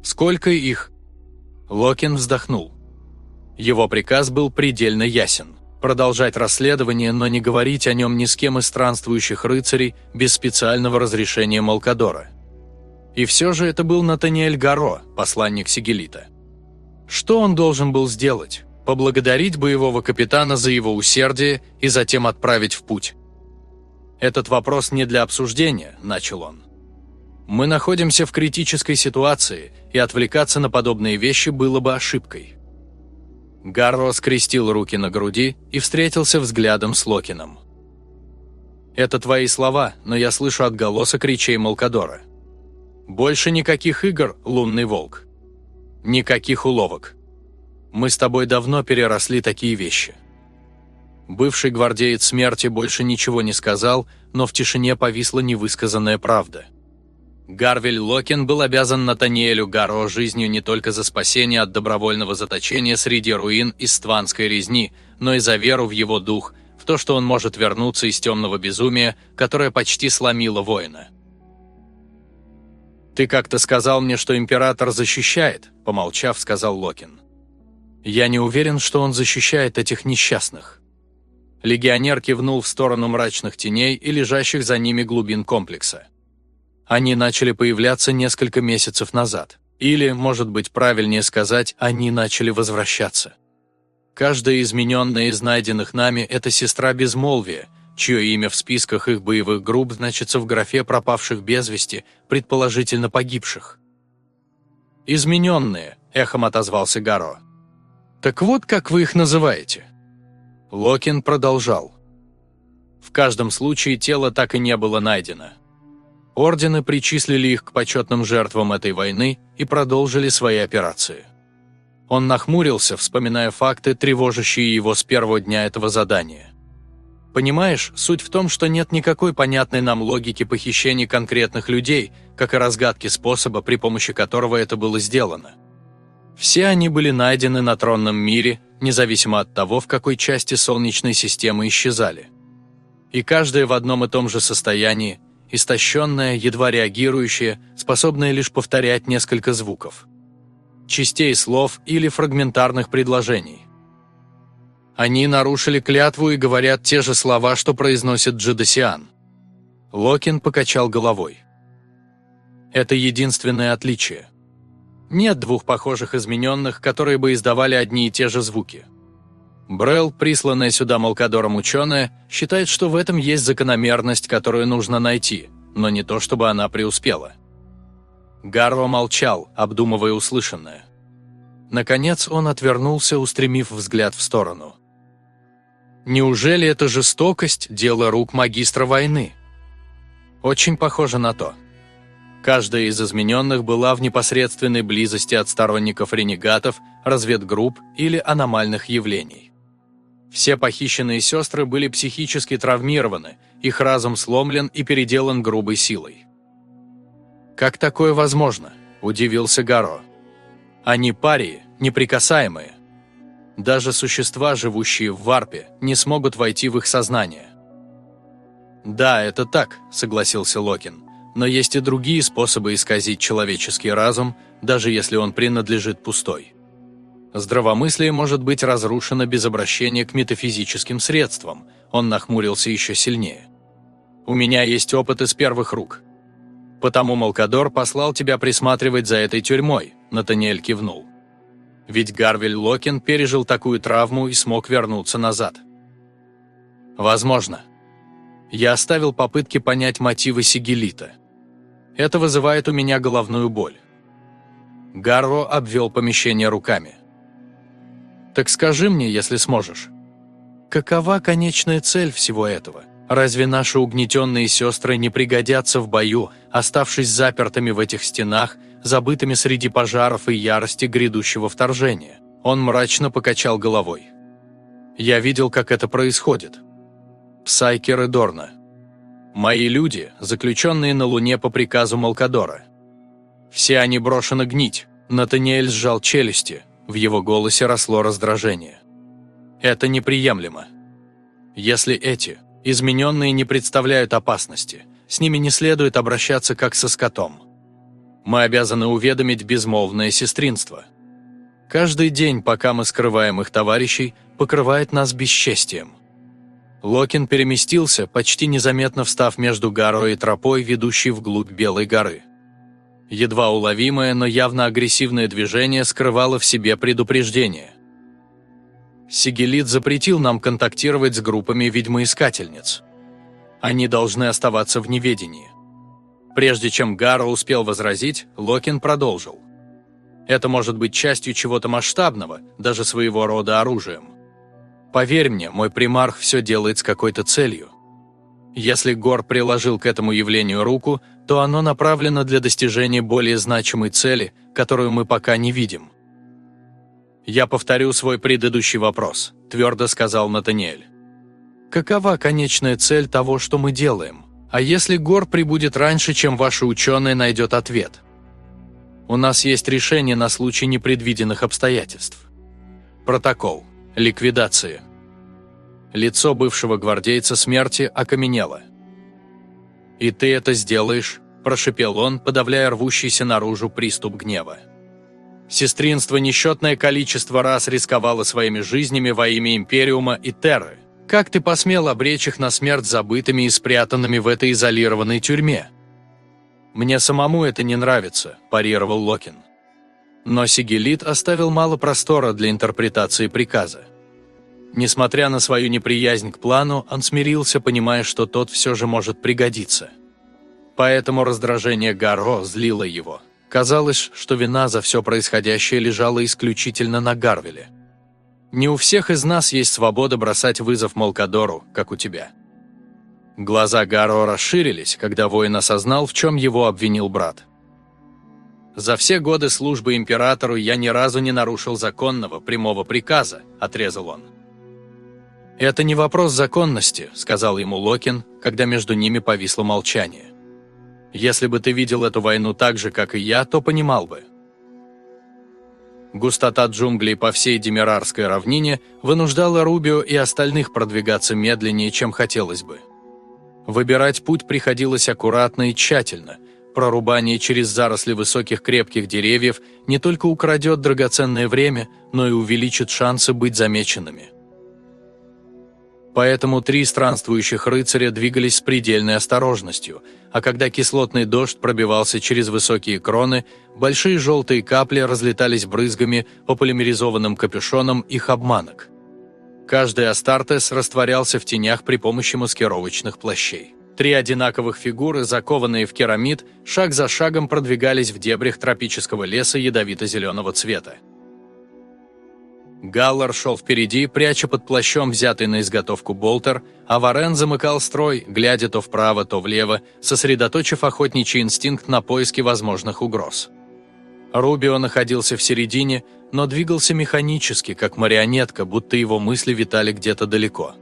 S1: «Сколько их?» Локин вздохнул. Его приказ был предельно ясен продолжать расследование, но не говорить о нем ни с кем из странствующих рыцарей без специального разрешения Малкадора. И все же это был Натаниэль Гаро, посланник Сигелита. Что он должен был сделать? Поблагодарить боевого капитана за его усердие и затем отправить в путь. «Этот вопрос не для обсуждения», – начал он. «Мы находимся в критической ситуации, и отвлекаться на подобные вещи было бы ошибкой». Гарро скрестил руки на груди и встретился взглядом с Локином. «Это твои слова, но я слышу отголосок речей Малкадора. Больше никаких игр, лунный волк. Никаких уловок. Мы с тобой давно переросли такие вещи». Бывший гвардеец смерти больше ничего не сказал, но в тишине повисла невысказанная правда – Гарвель Локин был обязан Натаниэлю Гаро жизнью не только за спасение от добровольного заточения среди руин Истванской резни, но и за веру в его дух, в то, что он может вернуться из темного безумия, которое почти сломило воина. «Ты как-то сказал мне, что император защищает», – помолчав, сказал Локин. «Я не уверен, что он защищает этих несчастных». Легионер кивнул в сторону мрачных теней и лежащих за ними глубин комплекса. Они начали появляться несколько месяцев назад. Или, может быть, правильнее сказать, они начали возвращаться. Каждая измененная из найденных нами – это сестра безмолвия, чье имя в списках их боевых групп значится в графе пропавших без вести, предположительно погибших. «Измененные», – эхом отозвался Гаро. «Так вот, как вы их называете?» Локин продолжал. В каждом случае тело так и не было найдено. Ордены причислили их к почетным жертвам этой войны и продолжили свои операции. Он нахмурился, вспоминая факты, тревожащие его с первого дня этого задания. Понимаешь, суть в том, что нет никакой понятной нам логики похищения конкретных людей, как и разгадки способа, при помощи которого это было сделано. Все они были найдены на тронном мире, независимо от того, в какой части Солнечной системы исчезали. И каждая в одном и том же состоянии – истощенная, едва реагирующая, способная лишь повторять несколько звуков. Частей слов или фрагментарных предложений. Они нарушили клятву и говорят те же слова, что произносит Джедосиан. Локин покачал головой. Это единственное отличие. Нет двух похожих измененных, которые бы издавали одни и те же звуки. Брелл, присланная сюда Малкадором ученая, считает, что в этом есть закономерность, которую нужно найти, но не то, чтобы она преуспела. Гарро молчал, обдумывая услышанное. Наконец он отвернулся, устремив взгляд в сторону. «Неужели это жестокость – дело рук магистра войны?» Очень похоже на то. Каждая из измененных была в непосредственной близости от сторонников ренегатов, разведгрупп или аномальных явлений. Все похищенные сестры были психически травмированы, их разум сломлен и переделан грубой силой. «Как такое возможно?» – удивился Гаро. «Они парии, неприкасаемые. Даже существа, живущие в варпе, не смогут войти в их сознание». «Да, это так», – согласился Локин. «Но есть и другие способы исказить человеческий разум, даже если он принадлежит пустой. Здравомыслие может быть разрушено без обращения к метафизическим средствам», – он нахмурился еще сильнее. «У меня есть опыт из первых рук. Потому Малкадор послал тебя присматривать за этой тюрьмой», – Натаниэль кивнул. «Ведь Гарвель Локин пережил такую травму и смог вернуться назад». «Возможно», я оставил попытки понять мотивы Сигелита. Это вызывает у меня головную боль. Гарро обвел помещение руками. «Так скажи мне, если сможешь, какова конечная цель всего этого? Разве наши угнетенные сестры не пригодятся в бою, оставшись запертыми в этих стенах, забытыми среди пожаров и ярости грядущего вторжения?» Он мрачно покачал головой. «Я видел, как это происходит. Псайкер и Дорна. Мои люди, заключенные на Луне по приказу Малкадора. Все они брошены гнить. Натаниэль сжал челюсти, в его голосе росло раздражение. Это неприемлемо. Если эти, измененные, не представляют опасности, с ними не следует обращаться как со скотом. Мы обязаны уведомить безмолвное сестринство. Каждый день, пока мы скрываем их товарищей, покрывает нас бесчестием. Локин переместился, почти незаметно встав между горой и тропой, ведущей вглубь Белой горы. Едва уловимое, но явно агрессивное движение скрывало в себе предупреждение. Сигелит запретил нам контактировать с группами ведьмоискательниц. Они должны оставаться в неведении. Прежде чем Гаро успел возразить, Локин продолжил. Это может быть частью чего-то масштабного, даже своего рода оружием. Поверь мне, мой примарх все делает с какой-то целью. Если Гор приложил к этому явлению руку, то оно направлено для достижения более значимой цели, которую мы пока не видим. «Я повторю свой предыдущий вопрос», – твердо сказал Натаниэль. «Какова конечная цель того, что мы делаем? А если Гор прибудет раньше, чем ваши ученые найдет ответ? У нас есть решение на случай непредвиденных обстоятельств. Протокол. Ликвидация. Лицо бывшего гвардейца смерти окаменело. «И ты это сделаешь?» – прошепел он, подавляя рвущийся наружу приступ гнева. Сестринство несчетное количество раз рисковало своими жизнями во имя Империума и Терры. Как ты посмел обречь их на смерть забытыми и спрятанными в этой изолированной тюрьме? «Мне самому это не нравится», – парировал Локин. Но Сигелит оставил мало простора для интерпретации приказа. Несмотря на свою неприязнь к плану, он смирился, понимая, что тот все же может пригодиться. Поэтому раздражение Гарро злило его. Казалось, что вина за все происходящее лежала исключительно на Гарвеле. Не у всех из нас есть свобода бросать вызов Малкадору, как у тебя. Глаза Гаро расширились, когда воин осознал, в чем его обвинил брат. «За все годы службы императору я ни разу не нарушил законного прямого приказа», – отрезал он. «Это не вопрос законности», – сказал ему Локин, когда между ними повисло молчание. «Если бы ты видел эту войну так же, как и я, то понимал бы». Густота джунглей по всей Демирарской равнине вынуждала Рубио и остальных продвигаться медленнее, чем хотелось бы. Выбирать путь приходилось аккуратно и тщательно – Прорубание через заросли высоких крепких деревьев не только украдет драгоценное время, но и увеличит шансы быть замеченными. Поэтому три странствующих рыцаря двигались с предельной осторожностью, а когда кислотный дождь пробивался через высокие кроны, большие желтые капли разлетались брызгами по полимеризованным капюшонам их обманок. Каждый Астартес растворялся в тенях при помощи маскировочных плащей. Три одинаковых фигуры, закованные в керамид, шаг за шагом продвигались в дебрях тропического леса ядовито-зеленого цвета. Галлар шел впереди, пряча под плащом взятый на изготовку болтер, а Варен замыкал строй, глядя то вправо, то влево, сосредоточив охотничий инстинкт на поиске возможных угроз. Рубио находился в середине, но двигался механически, как марионетка, будто его мысли витали где-то далеко.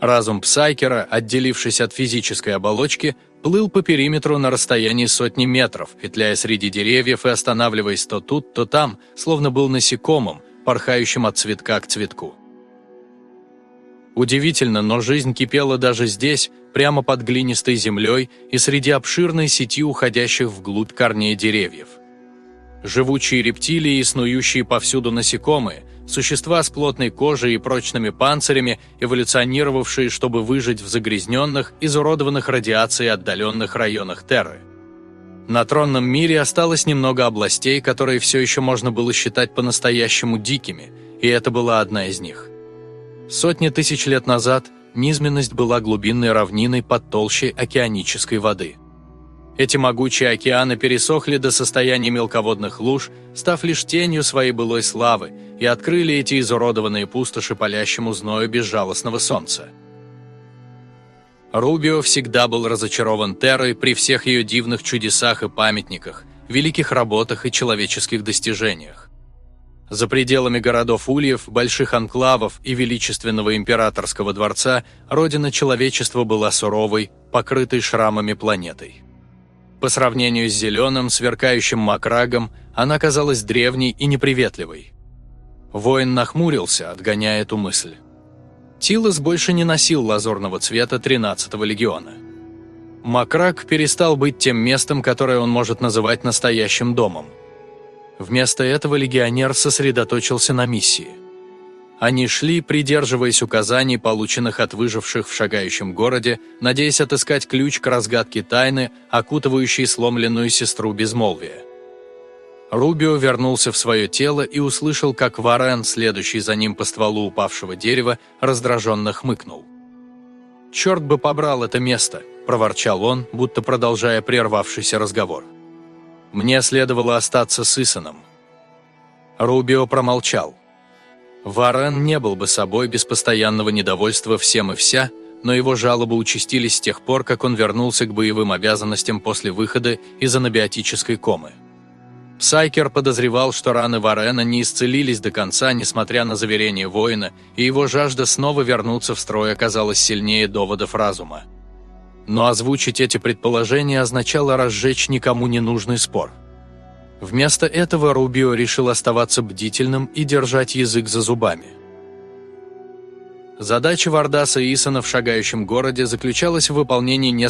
S1: Разум Псайкера, отделившись от физической оболочки, плыл по периметру на расстоянии сотни метров, петляя среди деревьев и останавливаясь то тут, то там, словно был насекомым, порхающим от цветка к цветку. Удивительно, но жизнь кипела даже здесь, прямо под глинистой землей и среди обширной сети уходящих вглубь корней деревьев. Живучие рептилии и снующие повсюду насекомые, существа с плотной кожей и прочными панцирями, эволюционировавшие, чтобы выжить в загрязненных, изуродованных радиацией отдаленных районах Терры. На тронном мире осталось немного областей, которые все еще можно было считать по-настоящему дикими, и это была одна из них. Сотни тысяч лет назад низменность была глубинной равниной под толщей океанической воды. Эти могучие океаны пересохли до состояния мелководных луж, став лишь тенью своей былой славы, и открыли эти изуродованные пустоши палящему зною безжалостного солнца. Рубио всегда был разочарован Террой при всех ее дивных чудесах и памятниках, великих работах и человеческих достижениях. За пределами городов Ульев, больших анклавов и величественного императорского дворца родина человечества была суровой, покрытой шрамами планетой. По сравнению с зеленым, сверкающим макрагом, она казалась древней и неприветливой. Воин нахмурился, отгоняя эту мысль. Тилос больше не носил лазурного цвета 13-го легиона. Макрак перестал быть тем местом, которое он может называть настоящим домом. Вместо этого легионер сосредоточился на миссии. Они шли, придерживаясь указаний, полученных от выживших в шагающем городе, надеясь отыскать ключ к разгадке тайны, окутывающей сломленную сестру безмолвия. Рубио вернулся в свое тело и услышал, как Варен, следующий за ним по стволу упавшего дерева, раздраженно хмыкнул. «Черт бы побрал это место!» – проворчал он, будто продолжая прервавшийся разговор. «Мне следовало остаться с Исаном». Рубио промолчал. Варен не был бы собой без постоянного недовольства всем и вся, но его жалобы участились с тех пор, как он вернулся к боевым обязанностям после выхода из анабиотической комы. Сайкер подозревал, что раны Варена не исцелились до конца, несмотря на заверение воина, и его жажда снова вернуться в строй оказалась сильнее доводов разума. Но озвучить эти предположения означало разжечь никому не нужный спор. Вместо этого Рубио решил оставаться бдительным и держать язык за зубами. Задача Вардаса Исона в шагающем городе заключалась в выполнении нескольких